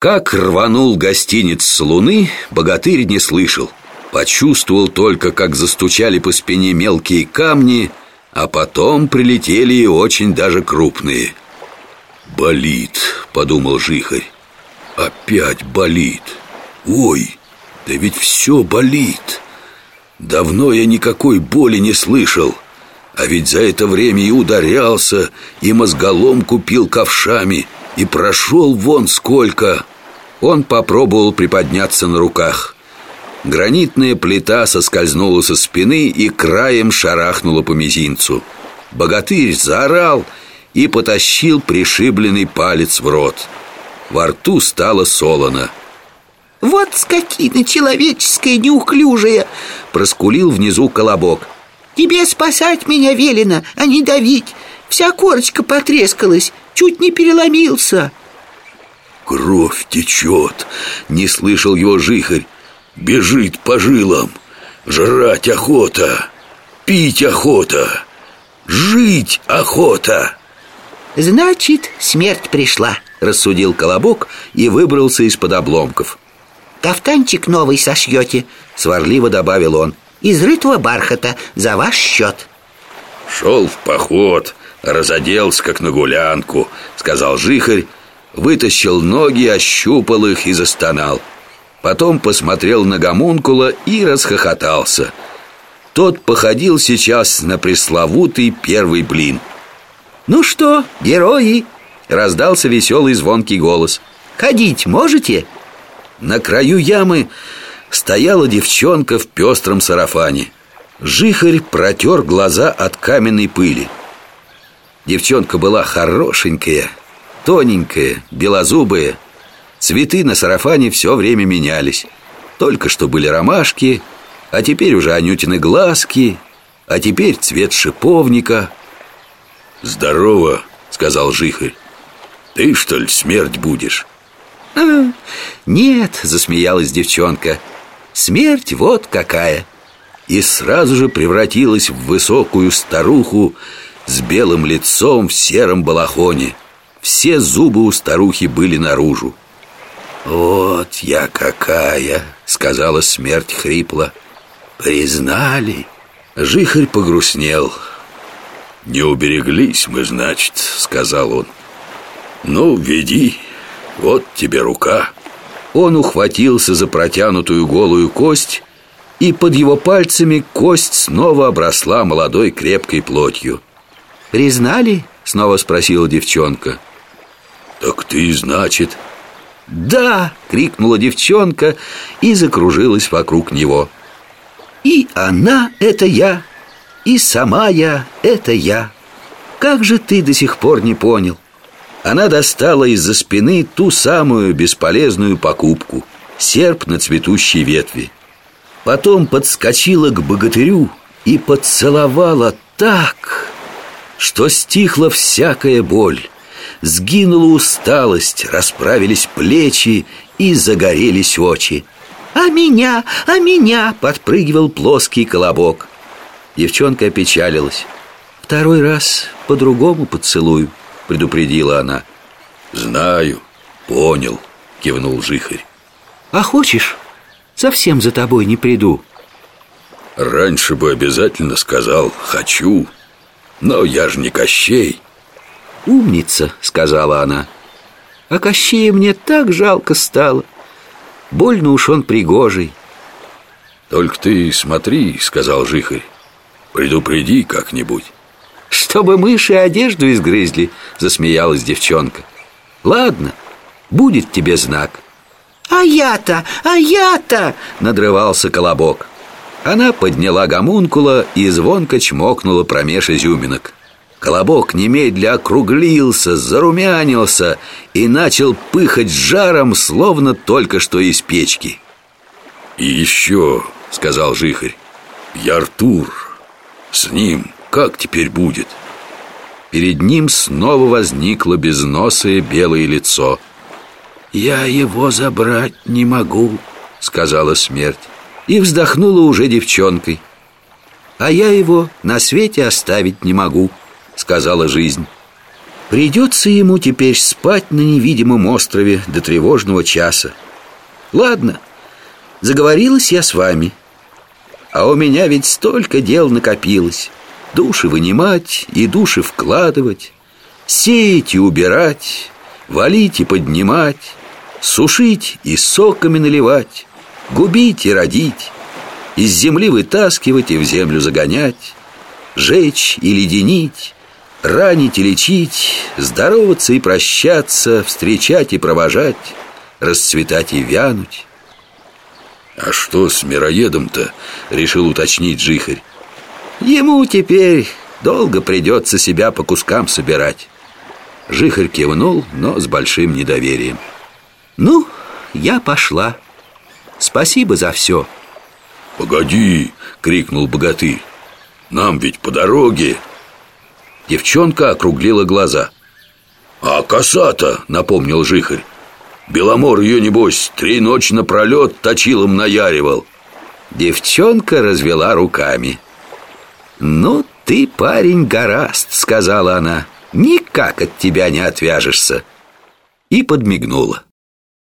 Как рванул гостиниц с луны, богатырь не слышал. Почувствовал только, как застучали по спине мелкие камни, а потом прилетели и очень даже крупные. «Болит», — подумал Жихарь. «Опять болит. Ой, да ведь все болит. Давно я никакой боли не слышал». А ведь за это время и ударялся, и мозголом купил ковшами, и прошел вон сколько. Он попробовал приподняться на руках. Гранитная плита соскользнула со спины и краем шарахнула по мизинцу. Богатырь заорал и потащил пришибленный палец в рот. Во рту стало солоно. «Вот скотина человеческая неуклюжая!» Проскулил внизу колобок Тебе спасать меня велено, а не давить Вся корочка потрескалась, чуть не переломился. Кровь течет, не слышал его жихарь. Бежит по жилам. Жрать охота, пить охота, жить охота. Значит, смерть пришла, рассудил Колобок и выбрался из-под обломков. Кафтанчик новый сошьете, сварливо добавил он. из рытого бархата за ваш счет Шел в поход, разоделся как на гулянку Сказал жихарь, вытащил ноги, ощупал их и застонал Потом посмотрел на гомункула и расхохотался Тот походил сейчас на пресловутый первый блин «Ну что, герои?» Раздался веселый звонкий голос «Ходить можете?» На краю ямы стояла девчонка в пестром сарафане. Жихарь протер глаза от каменной пыли. Девчонка была хорошенькая, тоненькая, белозубая. Цветы на сарафане все время менялись. Только что были ромашки, а теперь уже анютины глазки, а теперь цвет шиповника. «Здорово», — сказал Жихарь. «Ты, что ли, смерть будешь?» а, «Нет», — засмеялась девчонка, — Смерть вот какая И сразу же превратилась в высокую старуху С белым лицом в сером балахоне Все зубы у старухи были наружу «Вот я какая!» — сказала смерть хрипло «Признали?» Жихарь погрустнел «Не убереглись мы, значит», — сказал он «Ну, веди, вот тебе рука» Он ухватился за протянутую голую кость, и под его пальцами кость снова обросла молодой крепкой плотью. «Признали?» — снова спросила девчонка. «Так ты, значит...» «Да!» — крикнула девчонка и закружилась вокруг него. «И она — это я, и сама я — это я. Как же ты до сих пор не понял?» Она достала из-за спины ту самую бесполезную покупку — серп на цветущей ветви. Потом подскочила к богатырю и поцеловала так, что стихла всякая боль. Сгинула усталость, расправились плечи и загорелись очи. «А меня, а меня!» — подпрыгивал плоский колобок. Девчонка опечалилась. «Второй раз по-другому поцелую», предупредила она Знаю, понял, кивнул Жихарь А хочешь, совсем за тобой не приду Раньше бы обязательно сказал «хочу», но я же не Кощей. «Умница», — сказала она. А Кощея мне так жалко стало. Больно уж он пригожий «Только ты смотри», — сказал Жихарь. «Предупреди как-нибудь чтобы мыши одежду изгрызли Засмеялась девчонка. Ладно, будет тебе знак А я-то, а я-то! Надрывался колобок Она подняла гомункула и звонко чмокнула промеж изюминок Колобок немедля округлился, зарумянился и начал пыхать жаром, словно только что из печки. «И еще», — сказал Жихарь, — «я Артур. С ним как теперь будет? Перед ним снова возникло безносое белое лицо «Я его забрать не могу», — сказала смерть И вздохнула уже девчонкой «А я его на свете оставить не могу», — сказала жизнь Придется ему теперь спать на невидимом острове до тревожного часа. Ладно, заговорилась я с вами. А у меня ведь столько дел накопилось. Души вынимать и души вкладывать, сеять и убирать, валить и поднимать, сушить и соками наливать, губить и родить, из земли вытаскивать и в землю загонять, жечь и леденить, ранить и лечить, здороваться и прощаться, встречать и провожать, расцветать и вянуть. «А что с мироедом-то?» — решил уточнить Жихарь. «Ему теперь долго придется себя по кускам собирать». Жихарь кивнул, но с большим недоверием. «Ну, я пошла. Спасибо за все». «Погоди!» — крикнул богатырь. «Нам ведь по дороге!» Девчонка округлила глаза. «А коса-то!» — напомнил Жихарь. Беломор ее, небось, три ночи напролет точилом наяривал Девчонка развела руками «Ну, ты, парень, гораст», — сказала она Никак от тебя не отвяжешься И подмигнула